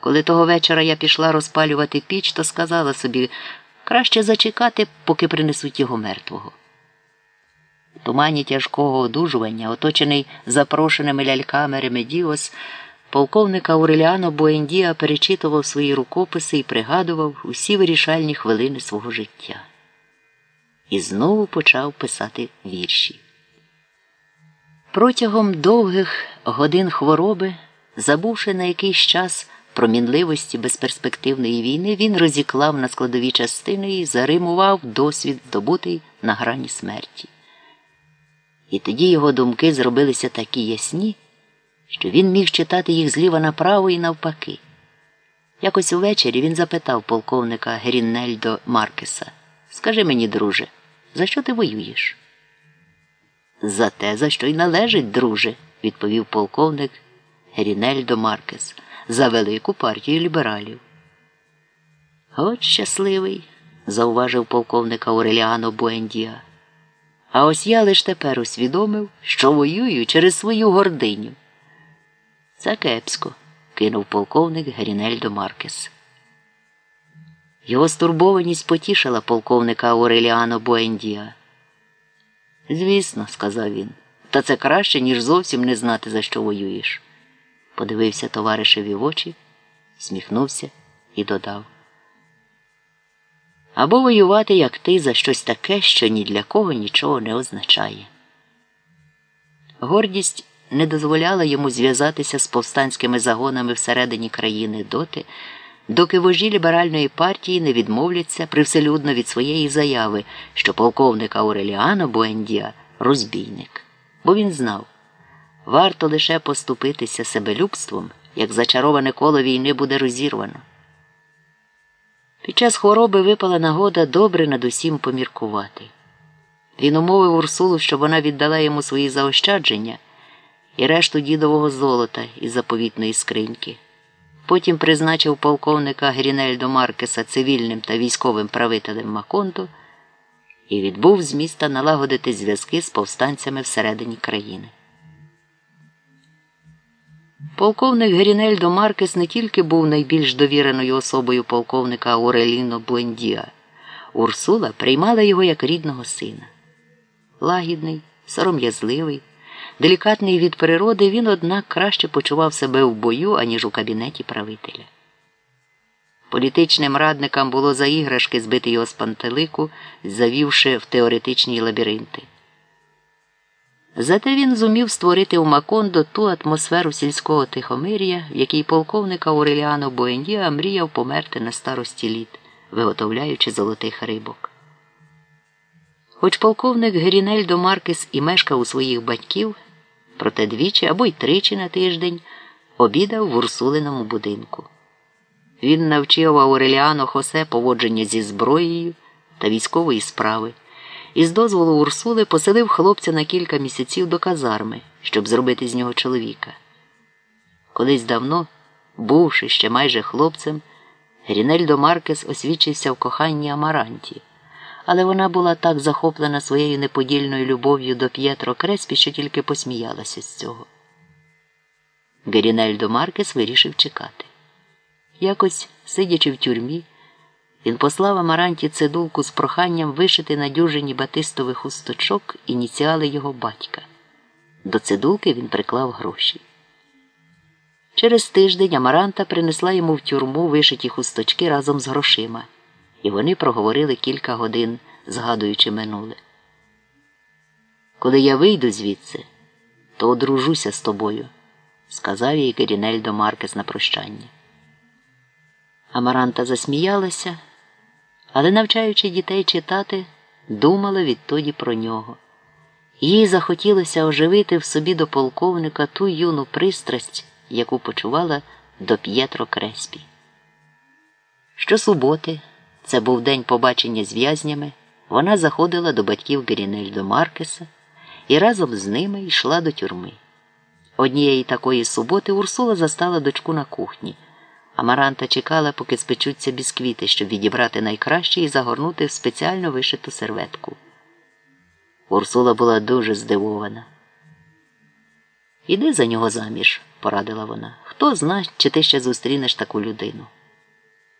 Коли того вечора я пішла розпалювати піч, то сказала собі краще зачекати, поки принесуть його мертвого. В тумані тяжкого одужування, оточений запрошеними ляльками Ремедіос, полковник Ауреліано Буендіа перечитував свої рукописи і пригадував усі вирішальні хвилини свого життя. І знову почав писати вірші. Протягом довгих годин хвороби, забувши на якийсь час про мінливості безперспективної війни, він розіклав на складові частини і заримував досвід, здобутий на грані смерті. І тоді його думки зробилися такі ясні, що він міг читати їх зліва направо і навпаки. Якось увечері він запитав полковника Гріннельдо Маркеса Скажи мені, друже, за що ти воюєш? За те, за що й належить, друже, відповів полковник Герінельдо Маркес, за велику партію лібералів. От щасливий, зауважив полковник Ауреліано Буендіа. А ось я лиш тепер усвідомив, що воюю через свою гординю. Це кепсько, кинув полковник Герінельдо Маркес. Його стурбованість потішила полковника Ауреліано Буендіа. Звісно, сказав він, та це краще, ніж зовсім не знати, за що воюєш. Подивився товаришеві в очі, сміхнувся і додав. Або воювати, як ти, за щось таке, що ні для кого нічого не означає. Гордість не дозволяла йому зв'язатися з повстанськими загонами всередині країни доти, доки вожі ліберальної партії не відмовляться привселюдно від своєї заяви, що полковник Ауреліано Буендіа розбійник. Бо він знав, варто лише поступитися себелюбством, як зачароване коло війни буде розірвано. Під час хвороби випала нагода добре над усім поміркувати. Він умовив Урсулу, щоб вона віддала йому свої заощадження і решту дідового золота із заповітної скриньки. Потім призначив полковника Грінельдо Маркеса цивільним та військовим правителем Маконто і відбув з міста налагодити зв'язки з повстанцями всередині країни. Полковник Грінельдо Маркес не тільки був найбільш довіреною особою полковника Ореліно Блендіа, Урсула приймала його як рідного сина. Лагідний, сором'язливий, делікатний від природи, він, однак, краще почував себе в бою, аніж у кабінеті правителя. Політичним радникам було за іграшки збити його з пантелику, завівши в теоретичні лабіринти. Зате він зумів створити у Макондо ту атмосферу сільського тихомир'я, в якій полковник Ауреліано Буендіа мріяв померти на старості літ, виготовляючи золотих рибок. Хоч полковник Герінельдо Маркес і мешкав у своїх батьків, проте двічі або й тричі на тиждень обідав в Урсулиному будинку. Він навчив Ауреліано Хосе поводження зі зброєю та військової справи і з дозволу Урсули поселив хлопця на кілька місяців до казарми, щоб зробити з нього чоловіка. Колись давно, бувши ще майже хлопцем, Грінельдо Маркес освічився в коханні Амаранті, але вона була так захоплена своєю неподільною любов'ю до П'єтро Креспі, що тільки посміялася з цього. Герінельдо Маркес вирішив чекати. Якось, сидячи в тюрмі, він послав Амаранті цидулку з проханням вишити на дюжині батистових хусточок ініціали його батька. До цидулки він приклав гроші. Через тиждень Амаранта принесла йому в тюрму вишиті хусточки разом з грошима, і вони проговорили кілька годин, згадуючи минуле. Коли я вийду звідси, то одружуся з тобою, сказав їй Герінельдо Маркес на прощання. Амаранта засміялася але, навчаючи дітей читати, думала відтоді про нього. Їй захотілося оживити в собі до полковника ту юну пристрасть, яку почувала до П'єтро Креспі. Щосуботи, це був день побачення з в'язнями, вона заходила до батьків Герінельдо Маркеса і разом з ними йшла до тюрми. Однієї такої суботи Урсула застала дочку на кухні. Амаранта чекала, поки спечуться бісквіти, щоб відібрати найкраще і загорнути в спеціально вишиту серветку. Урсула була дуже здивована. Іди за нього заміж, порадила вона. хто зна, чи ти ще зустрінеш таку людину.